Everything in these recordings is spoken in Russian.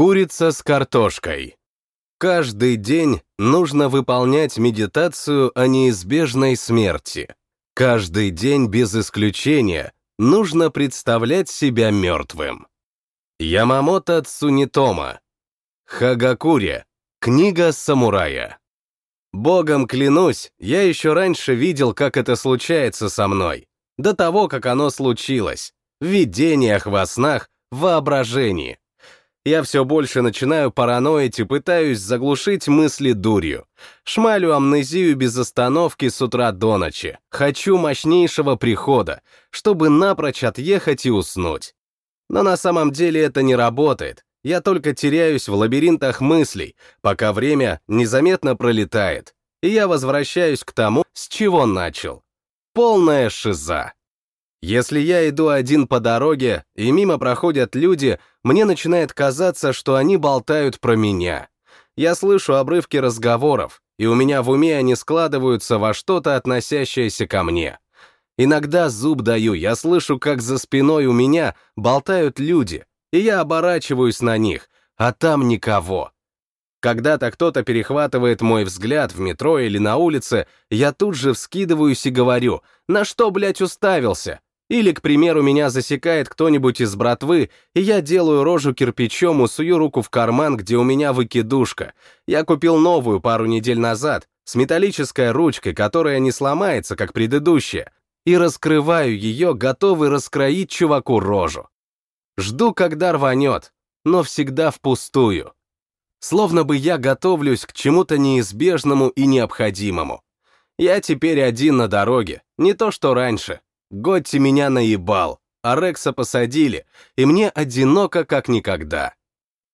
Курица с картошкой. Каждый день нужно выполнять медитацию о неизбежной смерти. Каждый день без исключения нужно представлять себя мертвым. Ямамото Цунитома. Хагакуре. Книга самурая. Богом клянусь, я еще раньше видел, как это случается со мной. До того, как оно случилось. В видениях, во снах, в воображении. Я все больше начинаю параноить и пытаюсь заглушить мысли дурью. Шмалю амнезию без остановки с утра до ночи. Хочу мощнейшего прихода, чтобы напрочь отъехать и уснуть. Но на самом деле это не работает. Я только теряюсь в лабиринтах мыслей, пока время незаметно пролетает, и я возвращаюсь к тому, с чего начал. Полная шиза. Если я иду один по дороге, и мимо проходят люди, мне начинает казаться, что они болтают про меня. Я слышу обрывки разговоров, и у меня в уме они складываются во что-то, относящееся ко мне. Иногда зуб даю, я слышу, как за спиной у меня болтают люди, и я оборачиваюсь на них, а там никого. Когда-то кто-то перехватывает мой взгляд в метро или на улице, я тут же вскидываюсь и говорю, на что, блядь, уставился? Или, к примеру, меня засекает кто-нибудь из братвы, и я делаю рожу кирпичом и сую руку в карман, где у меня выкидушка. Я купил новую пару недель назад, с металлической ручкой, которая не сломается, как предыдущая, и раскрываю ее, готовый раскроить чуваку рожу. Жду, когда рванет, но всегда впустую. Словно бы я готовлюсь к чему-то неизбежному и необходимому. Я теперь один на дороге, не то что раньше. Готти меня наебал, а Рекса посадили, и мне одиноко как никогда.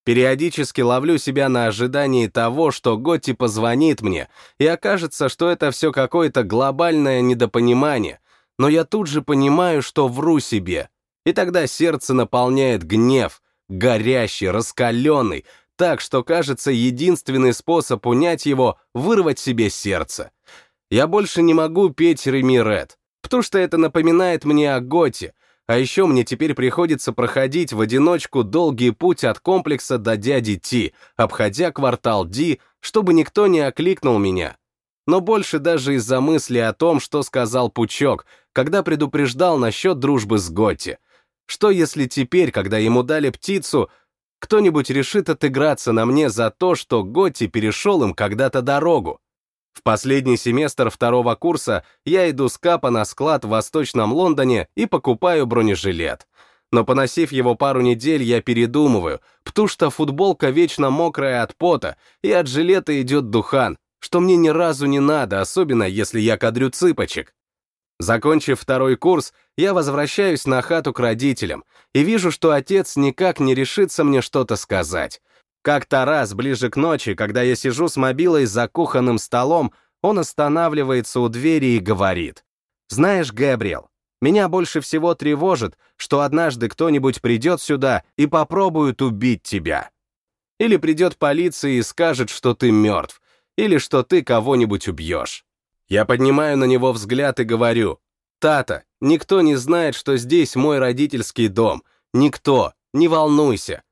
Периодически ловлю себя на ожидании того, что Готти позвонит мне, и окажется, что это все какое-то глобальное недопонимание, но я тут же понимаю, что вру себе, и тогда сердце наполняет гнев, горящий, раскаленный, так что, кажется, единственный способ унять его — вырвать себе сердце. Я больше не могу петь Реми Ред, потому что это напоминает мне о Готе, а еще мне теперь приходится проходить в одиночку долгий путь от комплекса до дяди Ти, обходя квартал Ди, чтобы никто не окликнул меня. Но больше даже из-за мысли о том, что сказал Пучок, когда предупреждал насчет дружбы с Готти. Что если теперь, когда ему дали птицу, кто-нибудь решит отыграться на мне за то, что Готти перешел им когда-то дорогу? В последний семестр второго курса я иду с Капа на склад в Восточном Лондоне и покупаю бронежилет. Но поносив его пару недель, я передумываю, потому что футболка вечно мокрая от пота, и от жилета идет духан, что мне ни разу не надо, особенно если я кадрю цыпочек. Закончив второй курс, я возвращаюсь на хату к родителям и вижу, что отец никак не решится мне что-то сказать. Как-то раз, ближе к ночи, когда я сижу с мобилой за кухонным столом, он останавливается у двери и говорит. «Знаешь, Гэбриэл, меня больше всего тревожит, что однажды кто-нибудь придет сюда и попробует убить тебя. Или придет полиция и скажет, что ты мертв, или что ты кого-нибудь убьешь. Я поднимаю на него взгляд и говорю, «Тата, никто не знает, что здесь мой родительский дом. Никто, не волнуйся».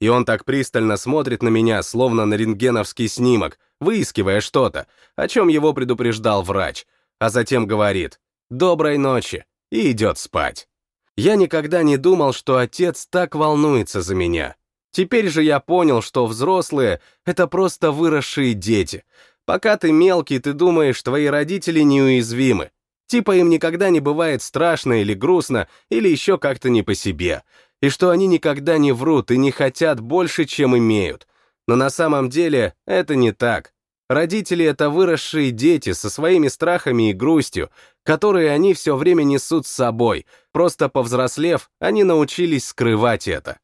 И он так пристально смотрит на меня, словно на рентгеновский снимок, выискивая что-то, о чем его предупреждал врач, а затем говорит «Доброй ночи» и идет спать. Я никогда не думал, что отец так волнуется за меня. Теперь же я понял, что взрослые — это просто выросшие дети, Пока ты мелкий, ты думаешь, твои родители неуязвимы. Типа им никогда не бывает страшно или грустно, или еще как-то не по себе. И что они никогда не врут и не хотят больше, чем имеют. Но на самом деле это не так. Родители — это выросшие дети со своими страхами и грустью, которые они все время несут с собой, просто повзрослев, они научились скрывать это.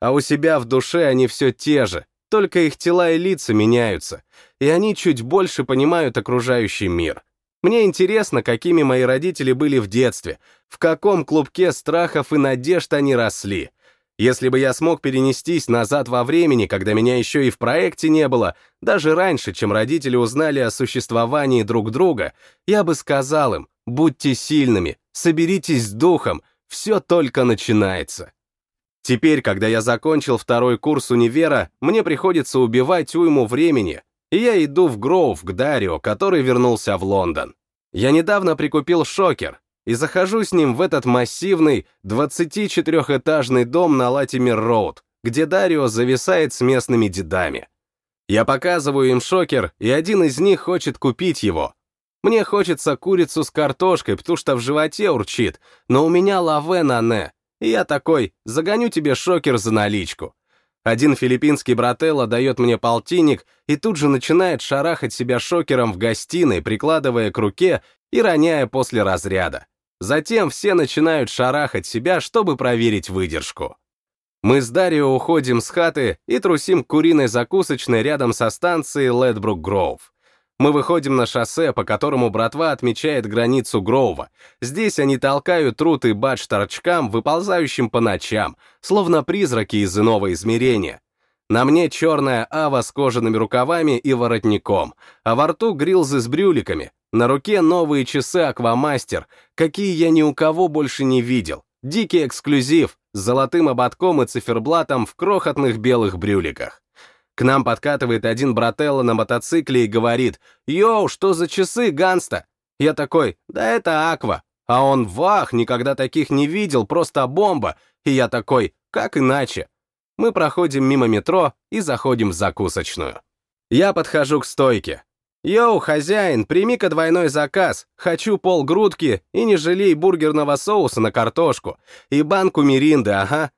А у себя в душе они все те же, только их тела и лица меняются, и они чуть больше понимают окружающий мир. Мне интересно, какими мои родители были в детстве, в каком клубке страхов и надежд они росли. Если бы я смог перенестись назад во времени, когда меня еще и в проекте не было, даже раньше, чем родители узнали о существовании друг друга, я бы сказал им, будьте сильными, соберитесь с духом, все только начинается. Теперь, когда я закончил второй курс универа, мне приходится убивать уйму времени, и я иду в Гроув к Дарио, который вернулся в Лондон. Я недавно прикупил шокер и захожу с ним в этот массивный 24-этажный дом на Латимер-Роуд, где Дарио зависает с местными дедами. Я показываю им шокер, и один из них хочет купить его. Мне хочется курицу с картошкой, потому что в животе урчит, но у меня лаве на не, и я такой, загоню тебе шокер за наличку. Один филиппинский брателло дает мне полтинник и тут же начинает шарахать себя шокером в гостиной, прикладывая к руке и роняя после разряда. Затем все начинают шарахать себя, чтобы проверить выдержку. Мы с Дарио уходим с хаты и трусим к куриной закусочной рядом со станцией Ледбрук Гроув. Мы выходим на шоссе, по которому братва отмечает границу Гроува. Здесь они толкают труд и бадж торчкам, выползающим по ночам, словно призраки из иного измерения. На мне черная ава с кожаными рукавами и воротником, а во рту грилзы с брюликами, на руке новые часы Аквамастер, какие я ни у кого больше не видел. Дикий эксклюзив, с золотым ободком и циферблатом в крохотных белых брюликах. К нам подкатывает один брателло на мотоцикле и говорит, «Йоу, что за часы, Ганста?» Я такой, «Да это Аква». А он, «Вах, никогда таких не видел, просто бомба». И я такой, «Как иначе?» Мы проходим мимо метро и заходим в закусочную. Я подхожу к стойке. «Йоу, хозяин, прими-ка двойной заказ. Хочу полгрудки и не жалей бургерного соуса на картошку. И банку миринды, ага.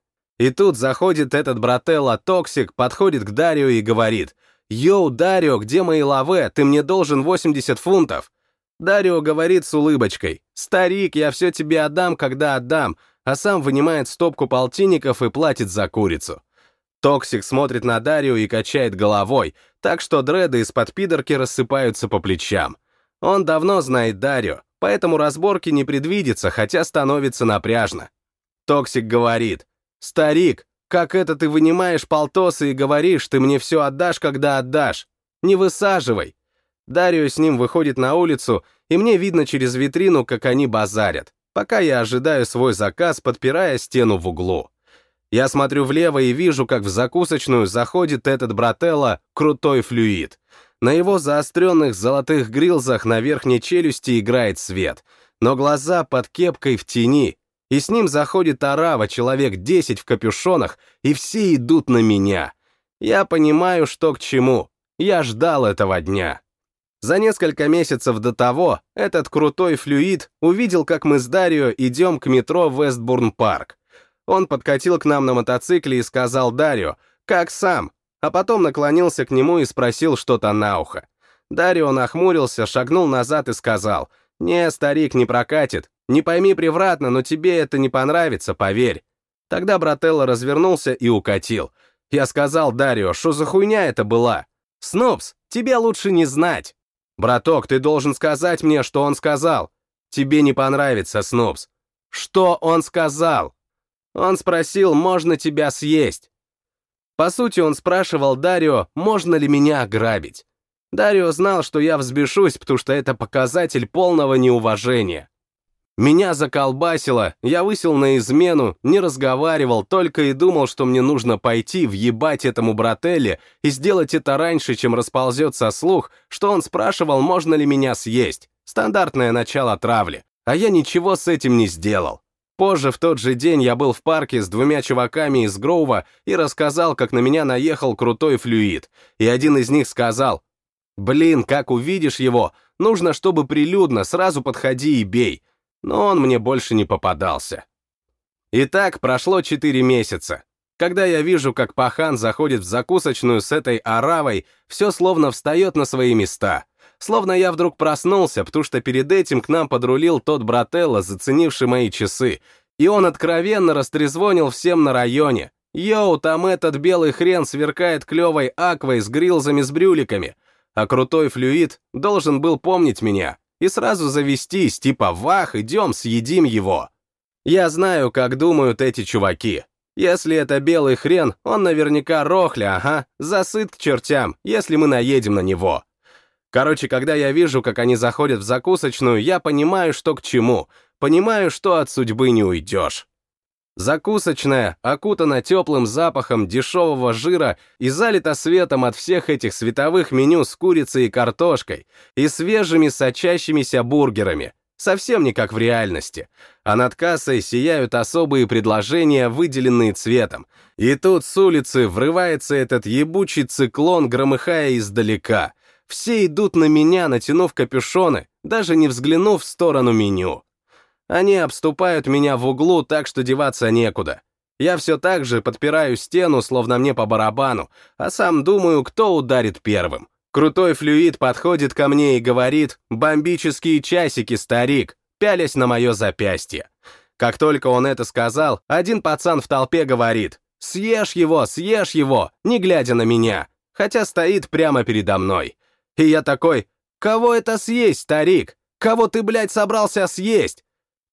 И тут заходит этот брателло Токсик, подходит к Дарио и говорит, «Йоу, Дарио, где мои лаве? Ты мне должен 80 фунтов». Дарио говорит с улыбочкой, «Старик, я все тебе отдам, когда отдам», а сам вынимает стопку полтинников и платит за курицу. Токсик смотрит на Дарио и качает головой, так что дреды из-под пидорки рассыпаются по плечам. Он давно знает Дарио, поэтому разборки не предвидится, хотя становится напряжно. Токсик говорит, «Старик, как это ты вынимаешь полтосы и говоришь, ты мне все отдашь, когда отдашь? Не высаживай!» Дарио с ним выходит на улицу, и мне видно через витрину, как они базарят, пока я ожидаю свой заказ, подпирая стену в углу. Я смотрю влево и вижу, как в закусочную заходит этот брателло крутой флюид. На его заостренных золотых грилзах на верхней челюсти играет свет, но глаза под кепкой в тени, и с ним заходит арава, человек 10 в капюшонах, и все идут на меня. Я понимаю, что к чему. Я ждал этого дня. За несколько месяцев до того этот крутой флюид увидел, как мы с Дарио идем к метро Вестбурн-парк. Он подкатил к нам на мотоцикле и сказал Дарио, как сам, а потом наклонился к нему и спросил что-то на ухо. Дарио нахмурился, шагнул назад и сказал, «Не, старик, не прокатит, не пойми превратно, но тебе это не понравится, поверь. Тогда брателло развернулся и укатил. Я сказал Дарио, что за хуйня это была? Снупс, тебе лучше не знать. Браток, ты должен сказать мне, что он сказал. Тебе не понравится, Снупс. Что он сказал? Он спросил, можно тебя съесть. По сути, он спрашивал Дарио, можно ли меня ограбить. Дарио знал, что я взбешусь, потому что это показатель полного неуважения. Меня заколбасило, я высел на измену, не разговаривал, только и думал, что мне нужно пойти въебать этому брателле и сделать это раньше, чем расползется слух, что он спрашивал, можно ли меня съесть. Стандартное начало травли. А я ничего с этим не сделал. Позже, в тот же день, я был в парке с двумя чуваками из Гроува и рассказал, как на меня наехал крутой флюид. И один из них сказал, «Блин, как увидишь его, нужно, чтобы прилюдно, сразу подходи и бей» но он мне больше не попадался. Итак, прошло четыре месяца. Когда я вижу, как пахан заходит в закусочную с этой оравой, все словно встает на свои места. Словно я вдруг проснулся, потому что перед этим к нам подрулил тот брателло, заценивший мои часы, и он откровенно растрезвонил всем на районе. «Йоу, там этот белый хрен сверкает клевой аквой с грилзами с брюликами», а крутой флюид должен был помнить меня и сразу завестись, типа «Вах, идем, съедим его». Я знаю, как думают эти чуваки. Если это белый хрен, он наверняка рохля, ага, засыт к чертям, если мы наедем на него. Короче, когда я вижу, как они заходят в закусочную, я понимаю, что к чему, понимаю, что от судьбы не уйдешь. Закусочная окутана теплым запахом дешевого жира и залита светом от всех этих световых меню с курицей и картошкой и свежими сочащимися бургерами, совсем не как в реальности. А над кассой сияют особые предложения, выделенные цветом. И тут с улицы врывается этот ебучий циклон, громыхая издалека. Все идут на меня, натянув капюшоны, даже не взглянув в сторону меню. Они обступают меня в углу так, что деваться некуда. Я все так же подпираю стену, словно мне по барабану, а сам думаю, кто ударит первым. Крутой флюид подходит ко мне и говорит «бомбические часики, старик», пялясь на мое запястье. Как только он это сказал, один пацан в толпе говорит «съешь его, съешь его», не глядя на меня, хотя стоит прямо передо мной. И я такой «кого это съесть, старик? Кого ты, блядь, собрался съесть?»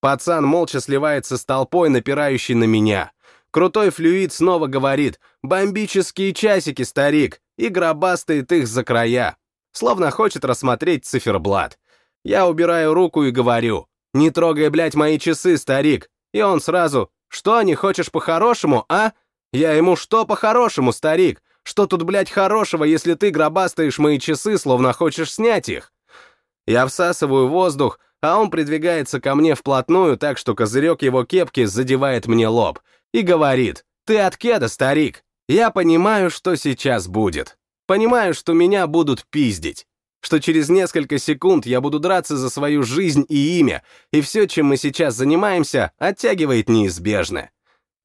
Пацан молча сливается с толпой, напирающей на меня. Крутой флюид снова говорит «Бомбические часики, старик!» и гробастает их за края, словно хочет рассмотреть циферблат. Я убираю руку и говорю «Не трогай, блядь, мои часы, старик!» И он сразу «Что, не хочешь по-хорошему, а?» Я ему «Что по-хорошему, старик? Что тут, блядь, хорошего, если ты гробастаешь мои часы, словно хочешь снять их?» Я всасываю воздух, а он придвигается ко мне вплотную так, что козырек его кепки задевает мне лоб, и говорит, «Ты от кеда, старик?» Я понимаю, что сейчас будет. Понимаю, что меня будут пиздить. Что через несколько секунд я буду драться за свою жизнь и имя, и все, чем мы сейчас занимаемся, оттягивает неизбежно.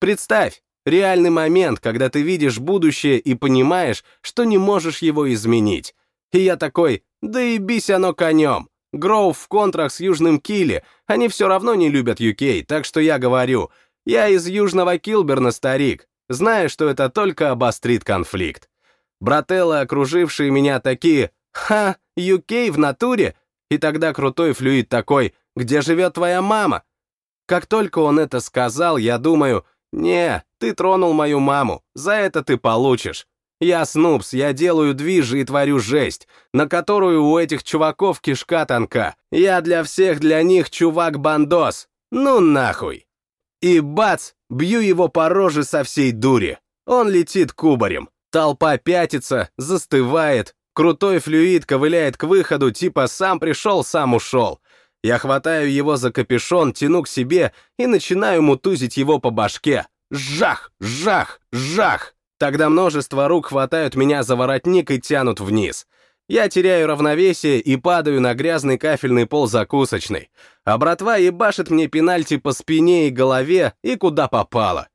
Представь, реальный момент, когда ты видишь будущее и понимаешь, что не можешь его изменить. И я такой, да и бись оно конем. Гроув в контрах с Южным Килли, они все равно не любят UK, так что я говорю, я из Южного Килберна, старик, зная, что это только обострит конфликт. Брателлы, окружившие меня, такие, ха, UK в натуре? И тогда крутой флюид такой, где живет твоя мама? Как только он это сказал, я думаю, не, ты тронул мою маму, за это ты получишь. Я Снупс, я делаю движи и творю жесть, на которую у этих чуваков кишка тонка. Я для всех для них чувак-бандос. Ну нахуй. И бац, бью его по роже со всей дури. Он летит кубарем. Толпа пятится, застывает. Крутой флюид ковыляет к выходу, типа сам пришел, сам ушел. Я хватаю его за капюшон, тяну к себе и начинаю мутузить его по башке. Жах, жах, жах. Тогда множество рук хватают меня за воротник и тянут вниз. Я теряю равновесие и падаю на грязный кафельный пол закусочной. А братва ебашит мне пенальти по спине и голове и куда попало.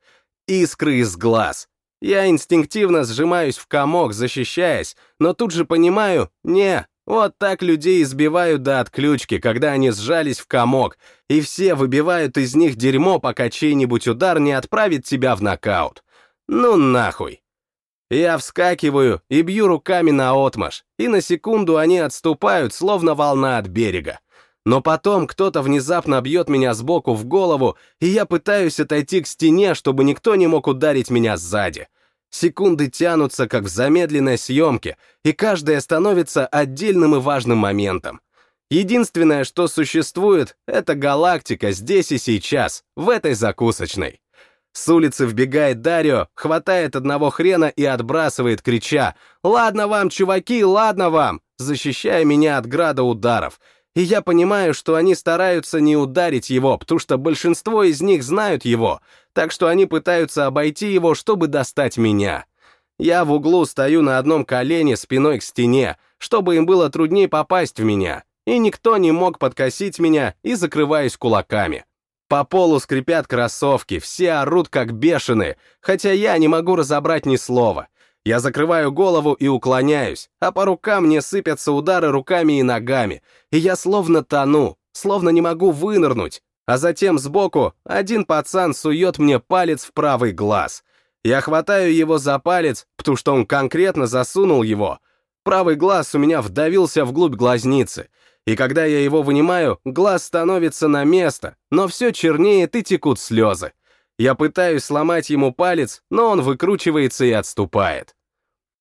Искры из глаз. Я инстинктивно сжимаюсь в комок, защищаясь, но тут же понимаю, не, вот так людей избивают до отключки, когда они сжались в комок, и все выбивают из них дерьмо, пока чей-нибудь удар не отправит тебя в нокаут. Ну нахуй. Я вскакиваю и бью руками на отмаш, и на секунду они отступают, словно волна от берега. Но потом кто-то внезапно бьет меня сбоку в голову, и я пытаюсь отойти к стене, чтобы никто не мог ударить меня сзади. Секунды тянутся, как в замедленной съемке, и каждая становится отдельным и важным моментом. Единственное, что существует, это галактика здесь и сейчас, в этой закусочной. С улицы вбегает Дарио, хватает одного хрена и отбрасывает, крича «Ладно вам, чуваки, ладно вам!», защищая меня от града ударов. И я понимаю, что они стараются не ударить его, потому что большинство из них знают его, так что они пытаются обойти его, чтобы достать меня. Я в углу стою на одном колене спиной к стене, чтобы им было труднее попасть в меня, и никто не мог подкосить меня и закрываюсь кулаками. По полу скрипят кроссовки, все орут как бешеные, хотя я не могу разобрать ни слова. Я закрываю голову и уклоняюсь, а по рукам мне сыпятся удары руками и ногами, и я словно тону, словно не могу вынырнуть. А затем сбоку один пацан сует мне палец в правый глаз. Я хватаю его за палец, потому что он конкретно засунул его. Правый глаз у меня вдавился вглубь глазницы — и когда я его вынимаю, глаз становится на место, но все чернеет и текут слезы. Я пытаюсь сломать ему палец, но он выкручивается и отступает.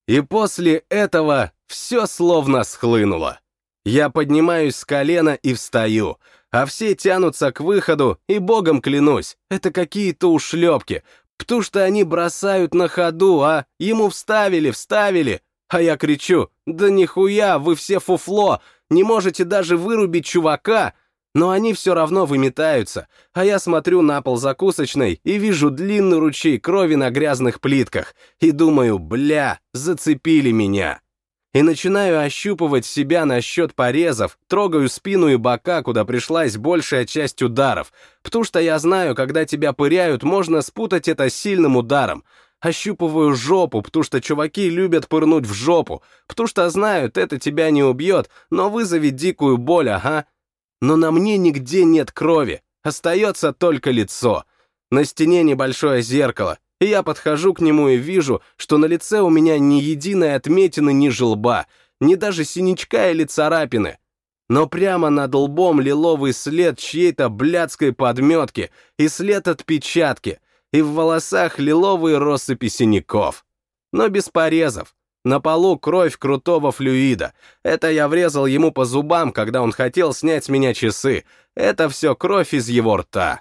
И после этого все словно схлынуло. Я поднимаюсь с колена и встаю, а все тянутся к выходу, и богом клянусь, это какие-то ушлепки, потому что они бросают на ходу, а ему вставили, вставили, а я кричу, да нихуя, вы все фуфло, не можете даже вырубить чувака, но они все равно выметаются, а я смотрю на пол закусочной и вижу длинный ручей крови на грязных плитках и думаю, бля, зацепили меня. И начинаю ощупывать себя насчет порезов, трогаю спину и бока, куда пришлась большая часть ударов, потому что я знаю, когда тебя пыряют, можно спутать это с сильным ударом. Ощупываю жопу, потому что чуваки любят пырнуть в жопу, потому что знают, это тебя не убьет, но вызовет дикую боль, ага, но на мне нигде нет крови, остается только лицо. На стене небольшое зеркало, и я подхожу к нему и вижу, что на лице у меня ни единой отметины ни желба, ни даже синячка или царапины. Но прямо над лбом лиловый след чьей-то блядской подметки и след отпечатки, и в волосах лиловые россыпи синяков. Но без порезов, на полу кровь крутого флюида. Это я врезал ему по зубам, когда он хотел снять с меня часы. Это все кровь из его рта.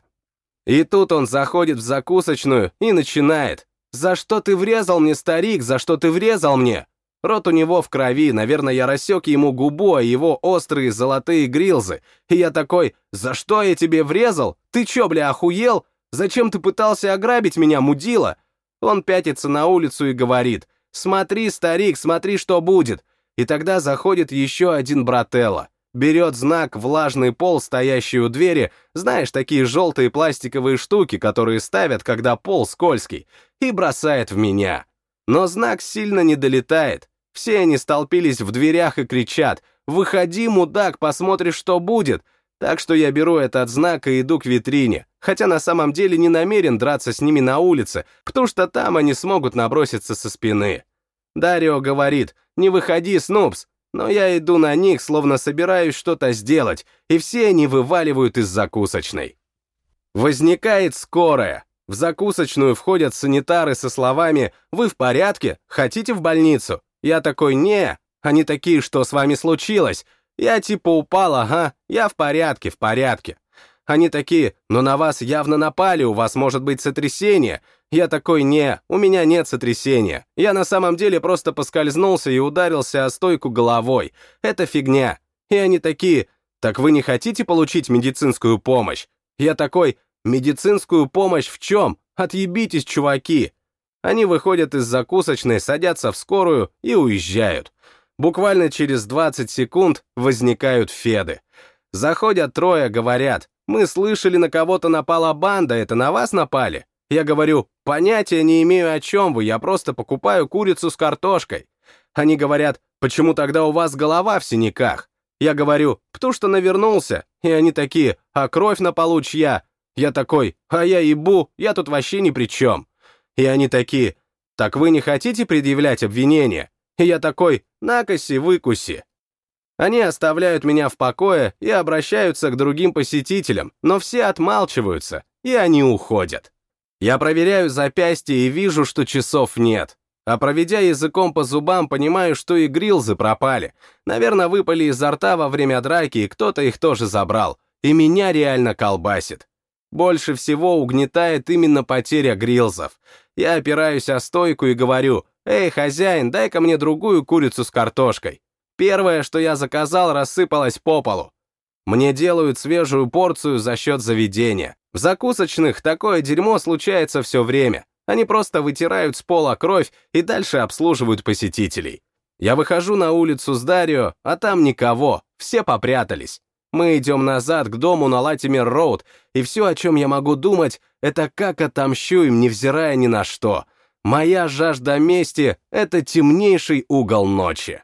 И тут он заходит в закусочную и начинает. «За что ты врезал мне, старик? За что ты врезал мне?» Рот у него в крови, наверное, я рассек ему губу, а его острые золотые грилзы. И я такой, «За что я тебе врезал? Ты чё, бля, охуел? Зачем ты пытался ограбить меня, мудила?» Он пятится на улицу и говорит, «Смотри, старик, смотри, что будет!» И тогда заходит еще один брателло. Берет знак «Влажный пол», стоящий у двери, знаешь, такие желтые пластиковые штуки, которые ставят, когда пол скользкий, и бросает в меня. Но знак сильно не долетает. Все они столпились в дверях и кричат «Выходи, мудак, посмотришь, что будет!» Так что я беру этот знак и иду к витрине, хотя на самом деле не намерен драться с ними на улице, потому что там они смогут наброситься со спины. Дарио говорит, не выходи, Снупс, но я иду на них, словно собираюсь что-то сделать, и все они вываливают из закусочной. Возникает скорая. В закусочную входят санитары со словами «Вы в порядке? Хотите в больницу?» Я такой «Не». Они такие «Что с вами случилось?» Я типа упал, ага, я в порядке, в порядке. Они такие, но на вас явно напали, у вас может быть сотрясение. Я такой, не, у меня нет сотрясения. Я на самом деле просто поскользнулся и ударился о стойку головой. Это фигня. И они такие, так вы не хотите получить медицинскую помощь? Я такой, медицинскую помощь в чем? Отъебитесь, чуваки. Они выходят из закусочной, садятся в скорую и уезжают. Буквально через 20 секунд возникают феды. Заходят трое, говорят, мы слышали, на кого-то напала банда, это на вас напали? Я говорю, понятия не имею, о чем вы, я просто покупаю курицу с картошкой. Они говорят, почему тогда у вас голова в синяках? Я говорю, потому что навернулся. И они такие, а кровь на полу чья? Я такой, а я ебу, я тут вообще ни при чем. И они такие, так вы не хотите предъявлять обвинения? И я такой, накоси, выкуси. Они оставляют меня в покое и обращаются к другим посетителям, но все отмалчиваются, и они уходят. Я проверяю запястье и вижу, что часов нет. А проведя языком по зубам, понимаю, что и грилзы пропали. Наверное, выпали изо рта во время драки, и кто-то их тоже забрал. И меня реально колбасит. Больше всего угнетает именно потеря грилзов. Я опираюсь о стойку и говорю, «Эй, хозяин, дай-ка мне другую курицу с картошкой». Первое, что я заказал, рассыпалось по полу. Мне делают свежую порцию за счет заведения. В закусочных такое дерьмо случается все время. Они просто вытирают с пола кровь и дальше обслуживают посетителей. Я выхожу на улицу с Дарио, а там никого, все попрятались. Мы идем назад к дому на Латимер-Роуд, и все, о чем я могу думать, это как отомщу им, невзирая ни на что — Моя жажда мести — это темнейший угол ночи.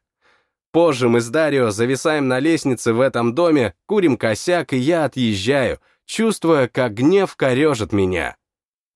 Позже мы с Дарио зависаем на лестнице в этом доме, курим косяк, и я отъезжаю, чувствуя, как гнев корежит меня.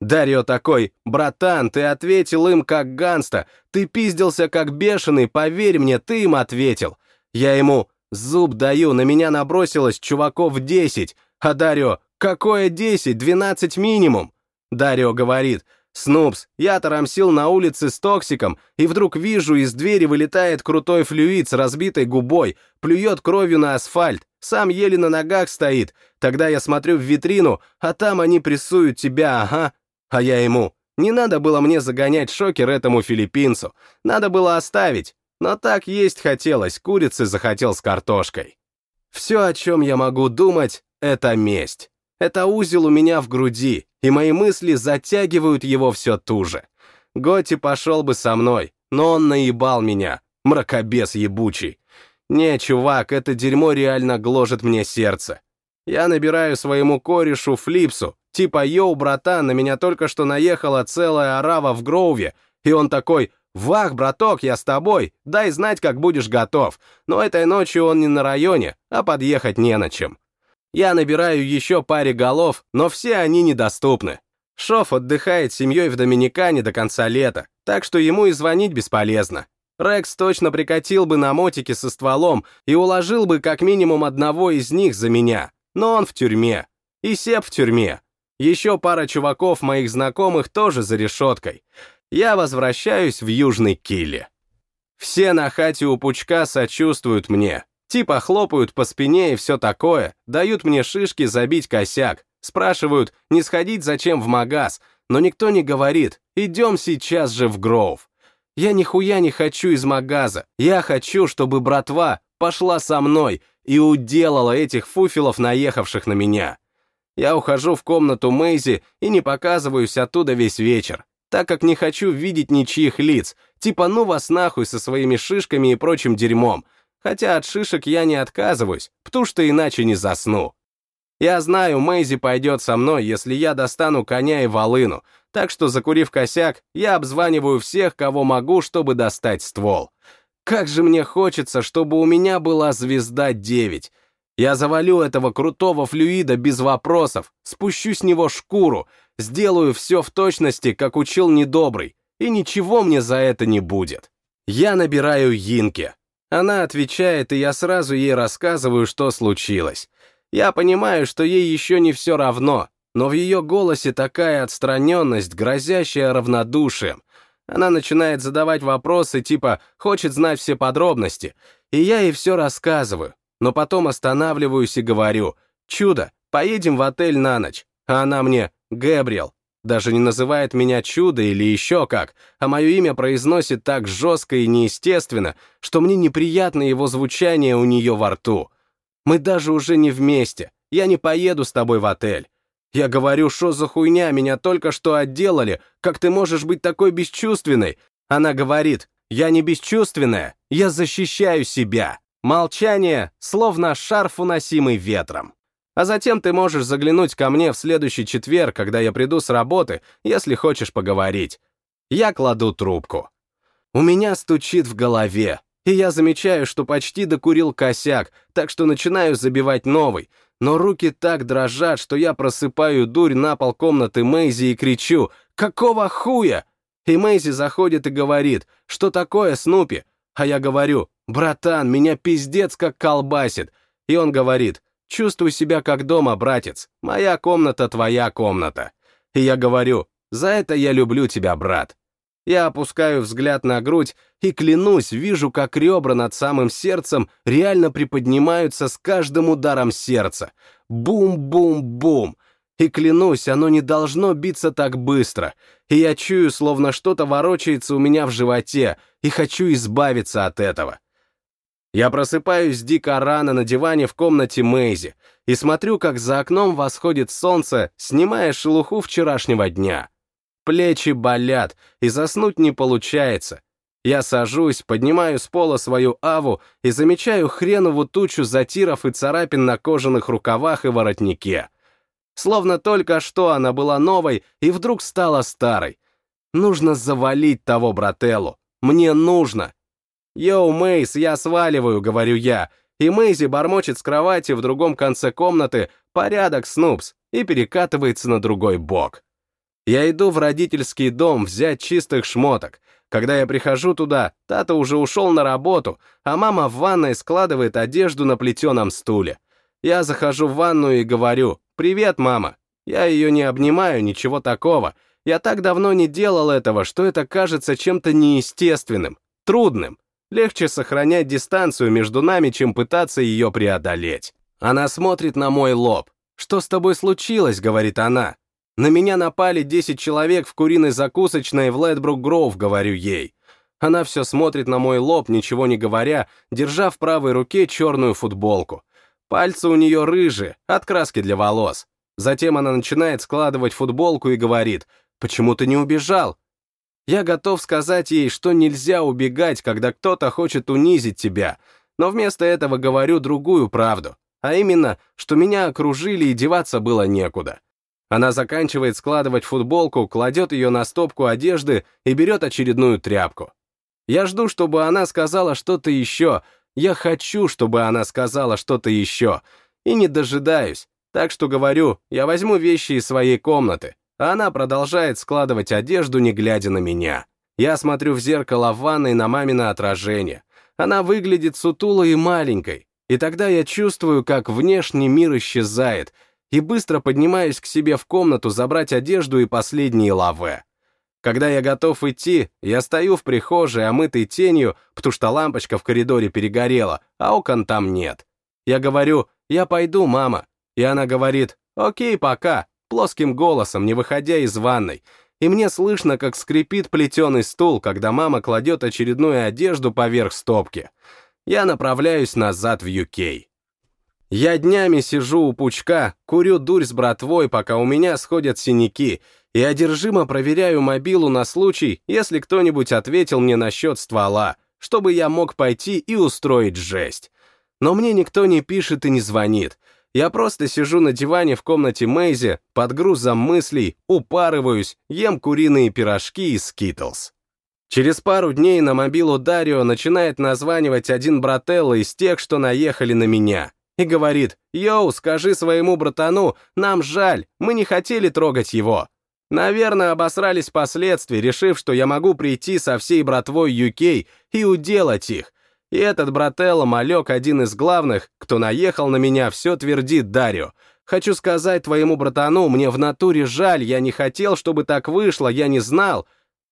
Дарио такой, «Братан, ты ответил им как ганста, ты пиздился как бешеный, поверь мне, ты им ответил». Я ему, «Зуб даю, на меня набросилось чуваков десять», а Дарио, «Какое десять, двенадцать минимум?» Дарио говорит, Снупс, я тарамсил на улице с токсиком, и вдруг вижу, из двери вылетает крутой флюид с разбитой губой, плюет кровью на асфальт, сам еле на ногах стоит. Тогда я смотрю в витрину, а там они прессуют тебя, ага. А я ему, не надо было мне загонять шокер этому филиппинцу, надо было оставить. Но так есть хотелось, курицы захотел с картошкой. Все, о чем я могу думать, это месть. Это узел у меня в груди, и мои мысли затягивают его все туже. Готи пошел бы со мной, но он наебал меня, мракобес ебучий. Не, чувак, это дерьмо реально гложет мне сердце. Я набираю своему корешу Флипсу, типа «Йоу, братан, на меня только что наехала целая арава в Гроуве», и он такой «Вах, браток, я с тобой, дай знать, как будешь готов». Но этой ночью он не на районе, а подъехать не на чем. Я набираю еще паре голов, но все они недоступны. Шоф отдыхает с семьей в Доминикане до конца лета, так что ему и звонить бесполезно. Рекс точно прикатил бы на мотике со стволом и уложил бы как минимум одного из них за меня. Но он в тюрьме. И Сеп в тюрьме. Еще пара чуваков моих знакомых тоже за решеткой. Я возвращаюсь в Южный Килли. Все на хате у Пучка сочувствуют мне. Типа хлопают по спине и все такое, дают мне шишки забить косяк, спрашивают, не сходить зачем в магаз, но никто не говорит, идем сейчас же в Гроув. Я нихуя не хочу из магаза, я хочу, чтобы братва пошла со мной и уделала этих фуфелов, наехавших на меня. Я ухожу в комнату Мэйзи и не показываюсь оттуда весь вечер, так как не хочу видеть ничьих лиц, типа ну вас нахуй со своими шишками и прочим дерьмом, Хотя от шишек я не отказываюсь, потому что иначе не засну. Я знаю, Мэйзи пойдет со мной, если я достану коня и волыну, так что, закурив косяк, я обзваниваю всех, кого могу, чтобы достать ствол. Как же мне хочется, чтобы у меня была звезда 9. Я завалю этого крутого флюида без вопросов, спущу с него шкуру, сделаю все в точности, как учил недобрый, и ничего мне за это не будет. Я набираю Йинке. Она отвечает, и я сразу ей рассказываю, что случилось. Я понимаю, что ей еще не все равно, но в ее голосе такая отстраненность, грозящая равнодушием. Она начинает задавать вопросы, типа «хочет знать все подробности», и я ей все рассказываю, но потом останавливаюсь и говорю «Чудо, поедем в отель на ночь», а она мне «Гэбриэл, даже не называет меня чудо или еще как, а мое имя произносит так жестко и неестественно, что мне неприятно его звучание у нее во рту. Мы даже уже не вместе, я не поеду с тобой в отель. Я говорю, что за хуйня, меня только что отделали, как ты можешь быть такой бесчувственной? Она говорит, я не бесчувственная, я защищаю себя. Молчание, словно шарф, уносимый ветром. А затем ты можешь заглянуть ко мне в следующий четверг, когда я приду с работы, если хочешь поговорить. Я кладу трубку. У меня стучит в голове, и я замечаю, что почти докурил косяк, так что начинаю забивать новый, но руки так дрожат, что я просыпаю дурь на пол комнаты Мэйзи и кричу «Какого хуя?» И Мэйзи заходит и говорит «Что такое, Снупи?» А я говорю «Братан, меня пиздец как колбасит». И он говорит Чувствуй себя как дома, братец. Моя комната — твоя комната. И я говорю, за это я люблю тебя, брат. Я опускаю взгляд на грудь и, клянусь, вижу, как ребра над самым сердцем реально приподнимаются с каждым ударом сердца. Бум-бум-бум. И клянусь, оно не должно биться так быстро. И я чую, словно что-то ворочается у меня в животе, и хочу избавиться от этого. Я просыпаюсь дико рано на диване в комнате Мэйзи и смотрю, как за окном восходит солнце, снимая шелуху вчерашнего дня. Плечи болят, и заснуть не получается. Я сажусь, поднимаю с пола свою аву и замечаю хренову тучу затиров и царапин на кожаных рукавах и воротнике. Словно только что она была новой и вдруг стала старой. Нужно завалить того брателлу. Мне нужно. «Йоу, Мейс, я сваливаю», — говорю я, и Мэйзи бормочет с кровати в другом конце комнаты «Порядок, Снупс» и перекатывается на другой бок. Я иду в родительский дом взять чистых шмоток. Когда я прихожу туда, Тата уже ушел на работу, а мама в ванной складывает одежду на плетеном стуле. Я захожу в ванную и говорю «Привет, мама». Я ее не обнимаю, ничего такого. Я так давно не делал этого, что это кажется чем-то неестественным, трудным. Легче сохранять дистанцию между нами, чем пытаться ее преодолеть. Она смотрит на мой лоб. «Что с тобой случилось?» — говорит она. «На меня напали 10 человек в куриной закусочной в Лэдбрук-Гроув», — говорю ей. Она все смотрит на мой лоб, ничего не говоря, держа в правой руке черную футболку. Пальцы у нее рыжие, от краски для волос. Затем она начинает складывать футболку и говорит, «Почему ты не убежал?» Я готов сказать ей, что нельзя убегать, когда кто-то хочет унизить тебя, но вместо этого говорю другую правду, а именно, что меня окружили и деваться было некуда. Она заканчивает складывать футболку, кладет ее на стопку одежды и берет очередную тряпку. Я жду, чтобы она сказала что-то еще, я хочу, чтобы она сказала что-то еще, и не дожидаюсь, так что говорю, я возьму вещи из своей комнаты, она продолжает складывать одежду, не глядя на меня. Я смотрю в зеркало ванной на мамино отражение. Она выглядит сутулой и маленькой, и тогда я чувствую, как внешний мир исчезает, и быстро поднимаюсь к себе в комнату забрать одежду и последние лаве. Когда я готов идти, я стою в прихожей, омытой тенью, потому что лампочка в коридоре перегорела, а окон там нет. Я говорю, я пойду, мама. И она говорит, окей, пока плоским голосом, не выходя из ванной, и мне слышно, как скрипит плетеный стул, когда мама кладет очередную одежду поверх стопки. Я направляюсь назад в UK. Я днями сижу у пучка, курю дурь с братвой, пока у меня сходят синяки, и одержимо проверяю мобилу на случай, если кто-нибудь ответил мне насчет ствола, чтобы я мог пойти и устроить жесть. Но мне никто не пишет и не звонит, я просто сижу на диване в комнате Мэйзи, под грузом мыслей, упарываюсь, ем куриные пирожки из Skittles. Через пару дней на мобилу Дарио начинает названивать один брателло из тех, что наехали на меня, и говорит, «Йоу, скажи своему братану, нам жаль, мы не хотели трогать его». Наверное, обосрались последствий, решив, что я могу прийти со всей братвой UK и уделать их, и этот брателло, малек, один из главных, кто наехал на меня, все твердит Дарио. Хочу сказать твоему братану, мне в натуре жаль, я не хотел, чтобы так вышло, я не знал.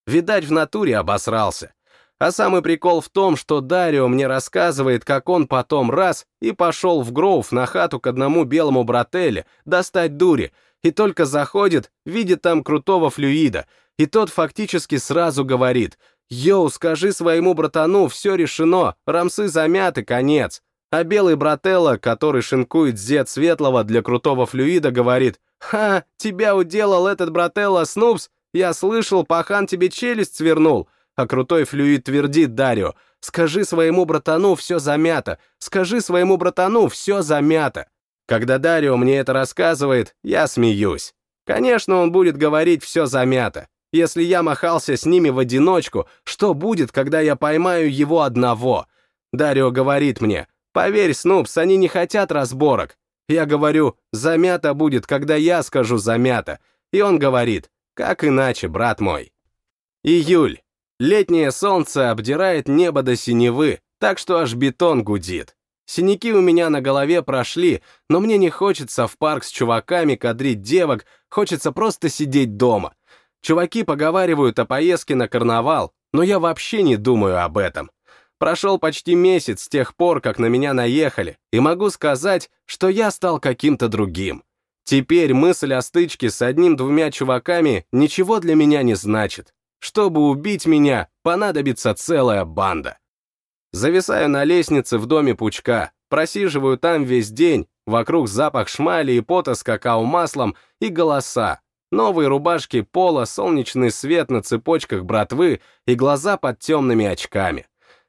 Видать, в натуре обосрался. А самый прикол в том, что Дарио мне рассказывает, как он потом раз и пошел в Гроув на хату к одному белому брателле достать дури, и только заходит, видит там крутого флюида, и тот фактически сразу говорит — «Йоу, скажи своему братану, все решено, рамсы замяты, конец». А белый брателло, который шинкует зет светлого для крутого флюида, говорит, «Ха, тебя уделал этот брателло Снупс, я слышал, пахан тебе челюсть свернул». А крутой флюид твердит Дарио, «Скажи своему братану, все замято, скажи своему братану, все замято». Когда Дарио мне это рассказывает, я смеюсь. Конечно, он будет говорить «все замято». Если я махался с ними в одиночку, что будет, когда я поймаю его одного? Дарио говорит мне, поверь, Снупс, они не хотят разборок. Я говорю, замято будет, когда я скажу замято. И он говорит, как иначе, брат мой. Июль. Летнее солнце обдирает небо до синевы, так что аж бетон гудит. Синяки у меня на голове прошли, но мне не хочется в парк с чуваками кадрить девок, хочется просто сидеть дома. Чуваки поговаривают о поездке на карнавал, но я вообще не думаю об этом. Прошел почти месяц с тех пор, как на меня наехали, и могу сказать, что я стал каким-то другим. Теперь мысль о стычке с одним-двумя чуваками ничего для меня не значит. Чтобы убить меня, понадобится целая банда. Зависаю на лестнице в доме Пучка, просиживаю там весь день, вокруг запах шмали и пота с какао-маслом и голоса, Новые рубашки пола, солнечный свет на цепочках братвы и глаза под темными очками.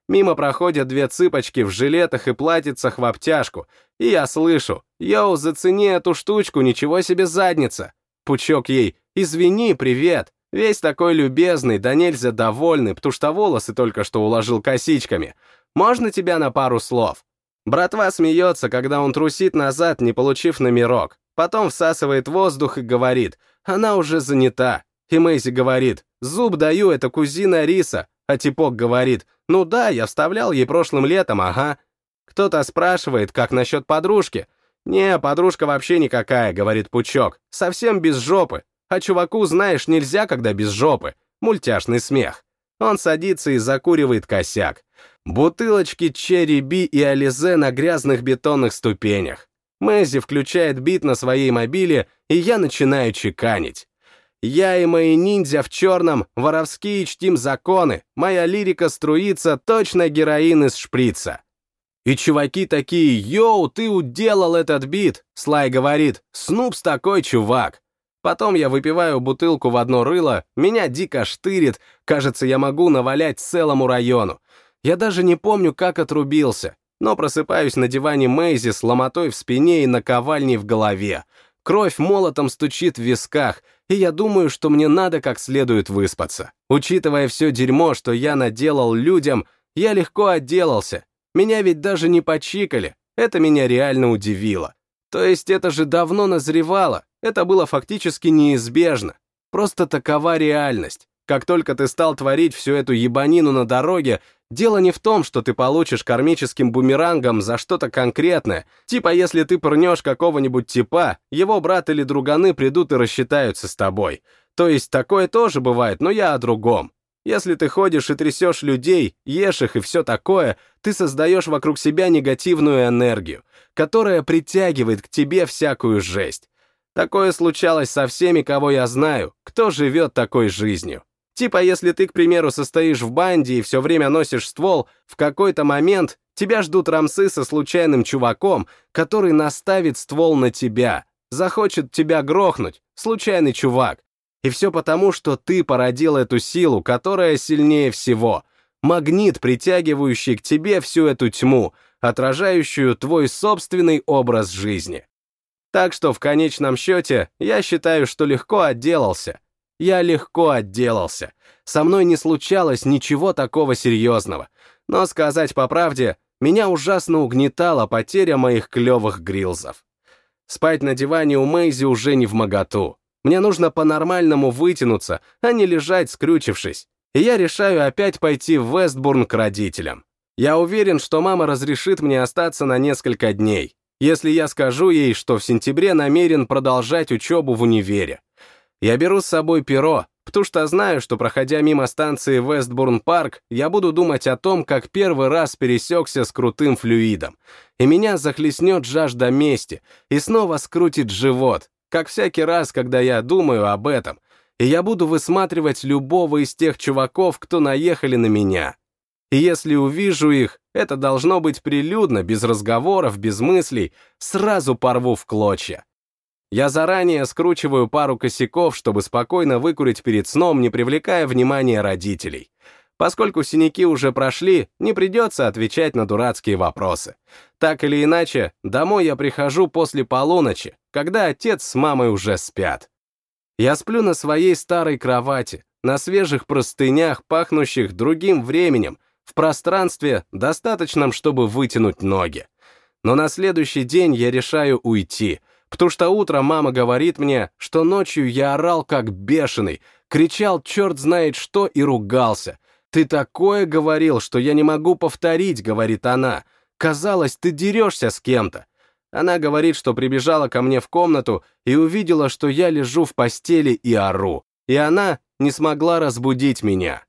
Мимо проходят две цыпочки в жилетах и платьицах в обтяжку, и я слышу «Йоу, зацени эту штучку, ничего себе задница!» Пучок ей «Извини, привет!» Весь такой любезный, да нельзя довольный, потому что волосы только что уложил косичками. Можно тебя на пару слов? Братва смеется, когда он трусит назад, не получив номерок. Потом всасывает воздух и говорит она уже занята. И Мэйзи говорит, зуб даю, это кузина Риса. А Типок говорит, ну да, я вставлял ей прошлым летом, ага. Кто-то спрашивает, как насчет подружки. Не, подружка вообще никакая, говорит Пучок, совсем без жопы. А чуваку, знаешь, нельзя, когда без жопы. Мультяшный смех. Он садится и закуривает косяк. Бутылочки Черри Би и Ализе на грязных бетонных ступенях. Мэзи включает бит на своей мобиле, и я начинаю чеканить. Я и мои ниндзя в черном, воровские чтим законы, моя лирика струится, точно героин из шприца. И чуваки такие, йоу, ты уделал этот бит, Слай говорит, Снупс такой чувак. Потом я выпиваю бутылку в одно рыло, меня дико штырит, кажется, я могу навалять целому району. Я даже не помню, как отрубился, но просыпаюсь на диване Мэйзи с ломотой в спине и наковальней в голове. Кровь молотом стучит в висках, и я думаю, что мне надо как следует выспаться. Учитывая все дерьмо, что я наделал людям, я легко отделался. Меня ведь даже не почикали, это меня реально удивило. То есть это же давно назревало, это было фактически неизбежно. Просто такова реальность. Как только ты стал творить всю эту ебанину на дороге, дело не в том, что ты получишь кармическим бумерангом за что-то конкретное, типа если ты пырнешь какого-нибудь типа, его брат или друганы придут и рассчитаются с тобой. То есть такое тоже бывает, но я о другом. Если ты ходишь и трясешь людей, ешь их и все такое, ты создаешь вокруг себя негативную энергию, которая притягивает к тебе всякую жесть. Такое случалось со всеми, кого я знаю, кто живет такой жизнью. Типа, если ты, к примеру, состоишь в банде и все время носишь ствол, в какой-то момент тебя ждут рамсы со случайным чуваком, который наставит ствол на тебя, захочет тебя грохнуть, случайный чувак. И все потому, что ты породил эту силу, которая сильнее всего. Магнит, притягивающий к тебе всю эту тьму, отражающую твой собственный образ жизни. Так что в конечном счете я считаю, что легко отделался — я легко отделался. Со мной не случалось ничего такого серьезного. Но сказать по правде, меня ужасно угнетала потеря моих клевых грилзов. Спать на диване у Мэйзи уже не в моготу. Мне нужно по-нормальному вытянуться, а не лежать, скрючившись. И я решаю опять пойти в Вестбурн к родителям. Я уверен, что мама разрешит мне остаться на несколько дней, если я скажу ей, что в сентябре намерен продолжать учебу в универе. Я беру с собой перо, потому что знаю, что, проходя мимо станции Вестбурн-парк, я буду думать о том, как первый раз пересекся с крутым флюидом, и меня захлестнет жажда мести, и снова скрутит живот, как всякий раз, когда я думаю об этом, и я буду высматривать любого из тех чуваков, кто наехали на меня. И если увижу их, это должно быть прилюдно, без разговоров, без мыслей, сразу порву в клочья. Я заранее скручиваю пару косяков, чтобы спокойно выкурить перед сном, не привлекая внимания родителей. Поскольку синяки уже прошли, не придется отвечать на дурацкие вопросы. Так или иначе, домой я прихожу после полуночи, когда отец с мамой уже спят. Я сплю на своей старой кровати, на свежих простынях, пахнущих другим временем, в пространстве, достаточном, чтобы вытянуть ноги. Но на следующий день я решаю уйти — Потому что утром мама говорит мне, что ночью я орал как бешеный, кричал черт знает что и ругался. «Ты такое говорил, что я не могу повторить», — говорит она. «Казалось, ты дерешься с кем-то». Она говорит, что прибежала ко мне в комнату и увидела, что я лежу в постели и ору. И она не смогла разбудить меня.